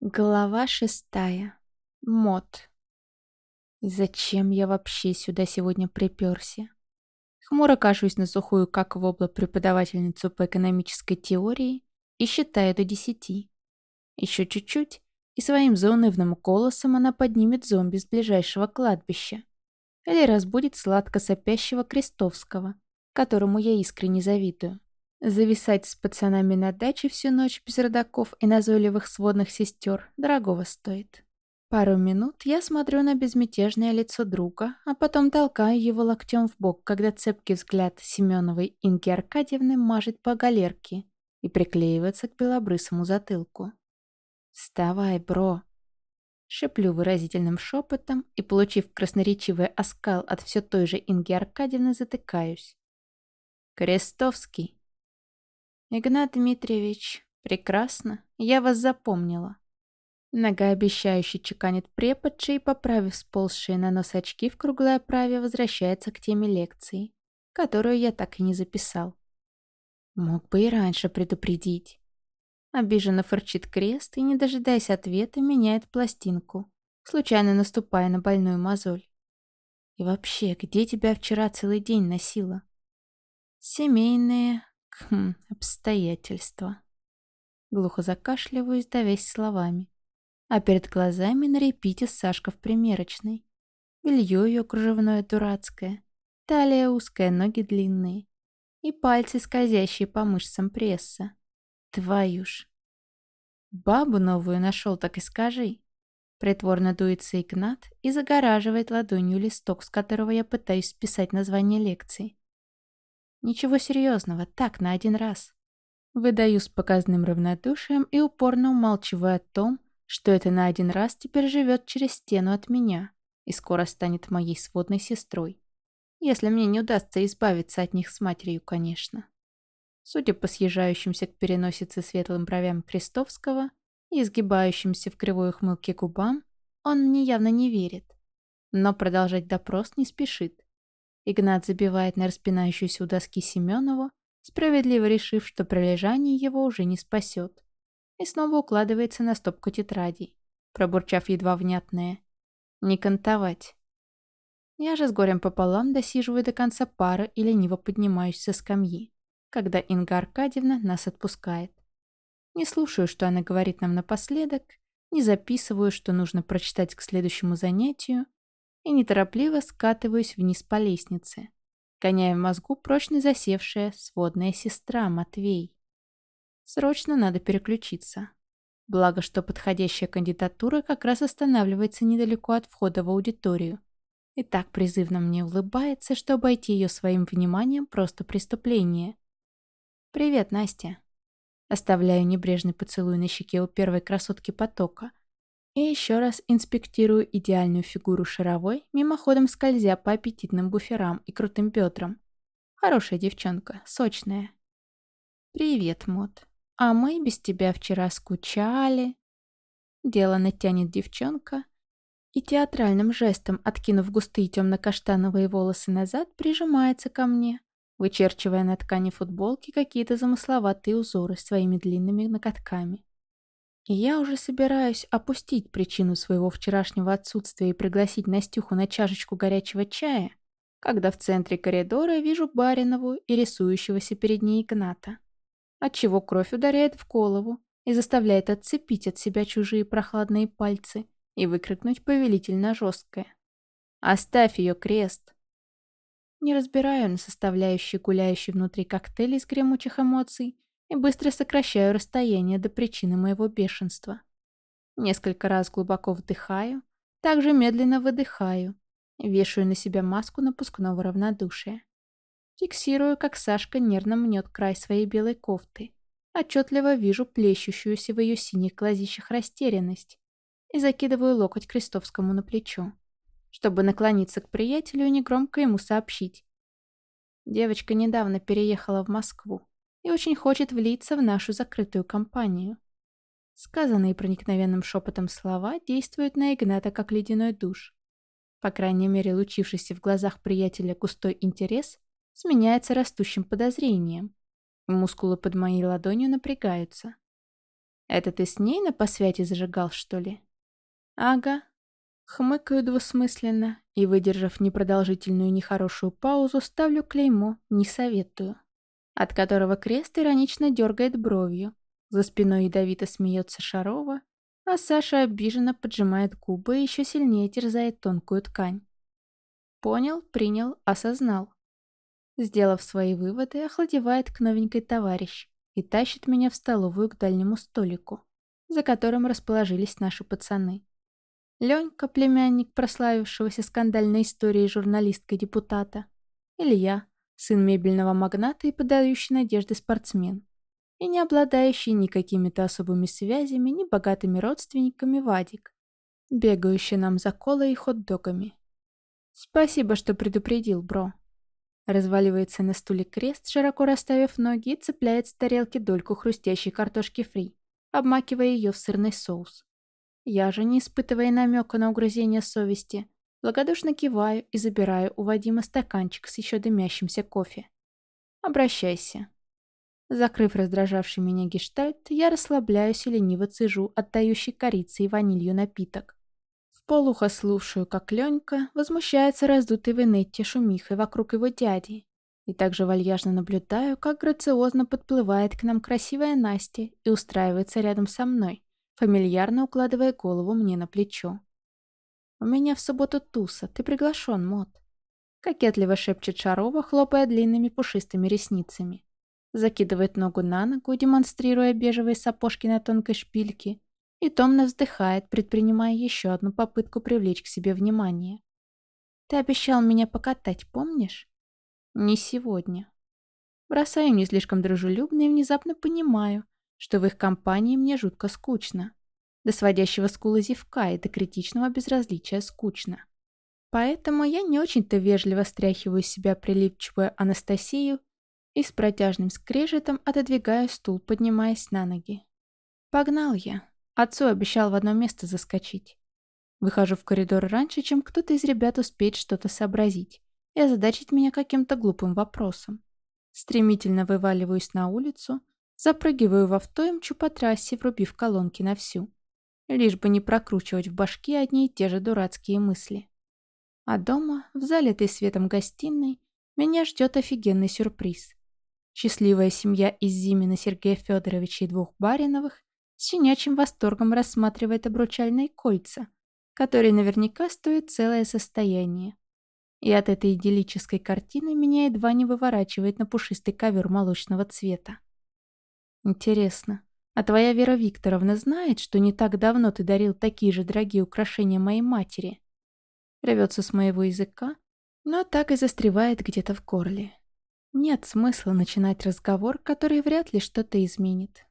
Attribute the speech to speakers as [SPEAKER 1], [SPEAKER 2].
[SPEAKER 1] Глава шестая. Мод. Зачем я вообще сюда сегодня приперся? Хмуро кашусь на сухую, как вобла, преподавательницу по экономической теории и считаю до десяти. Еще чуть-чуть, и своим заунывным голосом она поднимет зомби с ближайшего кладбища. Или разбудит сладко сопящего Крестовского, которому я искренне завидую. Зависать с пацанами на даче всю ночь без родаков и назойливых сводных сестер дорогого стоит. Пару минут я смотрю на безмятежное лицо друга, а потом толкаю его локтем в бок, когда цепкий взгляд Семеновой Инги Аркадьевны мажет по галерке и приклеивается к белобрысому затылку. «Вставай, бро!» Шеплю выразительным шепотом и, получив красноречивый оскал от все той же Инги Аркадьевны, затыкаюсь. «Крестовский!» «Игнат Дмитриевич, прекрасно, я вас запомнила». Многообещающе чеканит преподша и, поправив сползшие на нос очки в круглой оправе, возвращается к теме лекции, которую я так и не записал. Мог бы и раньше предупредить. Обиженно фырчит крест и, не дожидаясь ответа, меняет пластинку, случайно наступая на больную мозоль. И вообще, где тебя вчера целый день носила? Семейные, Хм, обстоятельства. Глухо закашливаюсь, давясь словами. А перед глазами на репите Сашка в примерочной. Белье ее кружевное дурацкое. Талия узкая, ноги длинные. И пальцы, скользящие по мышцам пресса. Твою ж. Бабу новую нашел, так и скажи. Притворно дуется Игнат и загораживает ладонью листок, с которого я пытаюсь списать название лекции. Ничего серьезного, так, на один раз. Выдаю с показным равнодушием и упорно умалчиваю о том, что это на один раз теперь живет через стену от меня и скоро станет моей сводной сестрой. Если мне не удастся избавиться от них с матерью, конечно. Судя по съезжающимся к переносице светлым бровям Крестовского и изгибающимся в кривой ухмылке губам, он мне явно не верит. Но продолжать допрос не спешит. Игнат забивает на распинающуюся у доски Семенову, справедливо решив, что пролежание его уже не спасет. И снова укладывается на стопку тетрадей, пробурчав едва внятное. «Не кантовать». Я же с горем пополам досиживаю до конца пары и лениво поднимаюсь со скамьи, когда Инга Аркадьевна нас отпускает. Не слушаю, что она говорит нам напоследок, не записываю, что нужно прочитать к следующему занятию, и неторопливо скатываюсь вниз по лестнице, гоняя в мозгу прочно засевшая сводная сестра Матвей. Срочно надо переключиться. Благо, что подходящая кандидатура как раз останавливается недалеко от входа в аудиторию. И так призывно мне улыбается, что обойти ее своим вниманием просто преступление. «Привет, Настя». Оставляю небрежный поцелуй на щеке у первой красотки потока – и еще раз инспектирую идеальную фигуру шаровой, мимоходом скользя по аппетитным буферам и крутым бедрам. Хорошая девчонка, сочная. «Привет, Мот. А мы без тебя вчера скучали». Дело натянет девчонка и театральным жестом, откинув густые темно-каштановые волосы назад, прижимается ко мне, вычерчивая на ткани футболки какие-то замысловатые узоры своими длинными ноготками. И я уже собираюсь опустить причину своего вчерашнего отсутствия и пригласить Настюху на чашечку горячего чая, когда в центре коридора вижу Баринову и рисующегося перед ней Игната, отчего кровь ударяет в голову и заставляет отцепить от себя чужие прохладные пальцы и выкрикнуть повелительно жесткое. «Оставь ее, крест!» Не разбираю на составляющие гуляющие внутри коктейли из гремучих эмоций, и быстро сокращаю расстояние до причины моего бешенства. Несколько раз глубоко вдыхаю, также медленно выдыхаю, вешаю на себя маску напускного равнодушия. Фиксирую, как Сашка нервно мнет край своей белой кофты. Отчетливо вижу плещущуюся в ее синих глазищах растерянность и закидываю локоть Крестовскому на плечо, чтобы наклониться к приятелю и негромко ему сообщить. Девочка недавно переехала в Москву и очень хочет влиться в нашу закрытую компанию. Сказанные проникновенным шепотом слова действуют на Игната как ледяной душ. По крайней мере, лучившийся в глазах приятеля густой интерес сменяется растущим подозрением. Мускулы под моей ладонью напрягаются. Это ты с ней на посвяти зажигал, что ли? Ага. Хмыкаю двусмысленно и, выдержав непродолжительную нехорошую паузу, ставлю клеймо «Не советую», от которого крест иронично дергает бровью. За спиной ядовито смеется Шарова, а Саша обиженно поджимает губы и еще сильнее терзает тонкую ткань. Понял, принял, осознал. Сделав свои выводы, охладевает к новенькой товарищ и тащит меня в столовую к дальнему столику, за которым расположились наши пацаны. Ленька, племянник прославившегося скандальной историей журналистка-депутата. Илья, сын мебельного магната и подающий надежды спортсмен. И не обладающий ни какими-то особыми связями, ни богатыми родственниками Вадик, бегающий нам за колой и хот-догами. Спасибо, что предупредил, бро. Разваливается на стуле крест, широко расставив ноги и цепляет с тарелки дольку хрустящей картошки фри, обмакивая ее в сырный соус. Я же, не испытывая намека на угрызение совести, благодушно киваю и забираю у Вадима стаканчик с еще дымящимся кофе. Обращайся. Закрыв раздражавший меня гештальт, я расслабляюсь и лениво цежу отдающий корицей и ванилью напиток. Полухо слушаю, как Ленька возмущается раздутой в инетте шумихой вокруг его дяди. И также вальяжно наблюдаю, как грациозно подплывает к нам красивая Настя и устраивается рядом со мной, фамильярно укладывая голову мне на плечо. «У меня в субботу туса, ты приглашен, Мот», — кокетливо шепчет Шарова, хлопая длинными пушистыми ресницами. Закидывает ногу на ногу, демонстрируя бежевые сапожки на тонкой шпильке, и томно вздыхает, предпринимая еще одну попытку привлечь к себе внимание. «Ты обещал меня покатать, помнишь?» «Не сегодня». Бросаю не слишком дружелюбно и внезапно понимаю, что в их компании мне жутко скучно. До сводящего скулы зевка и до критичного безразличия скучно. Поэтому я не очень-то вежливо стряхиваю с себя прилипчивую Анастасию и с протяжным скрежетом отодвигаю стул, поднимаясь на ноги. Погнал я. Отцу обещал в одно место заскочить. Выхожу в коридор раньше, чем кто-то из ребят успеет что-то сообразить и озадачить меня каким-то глупым вопросом. Стремительно вываливаюсь на улицу, запрыгиваю в авто и мчу по трассе, врубив колонки на всю. Лишь бы не прокручивать в башке одни и те же дурацкие мысли. А дома, в залитой светом гостиной, меня ждет офигенный сюрприз. Счастливая семья из Зимина Сергея Федоровича и двух Бариновых с щенячьим восторгом рассматривает обручальные кольца, которые наверняка стоят целое состояние. И от этой идиллической картины меня едва не выворачивает на пушистый ковер молочного цвета. Интересно, а твоя Вера Викторовна знает, что не так давно ты дарил такие же дорогие украшения моей матери? Рвется с моего языка, но так и застревает где-то в горле. Нет смысла начинать разговор, который вряд ли что-то изменит.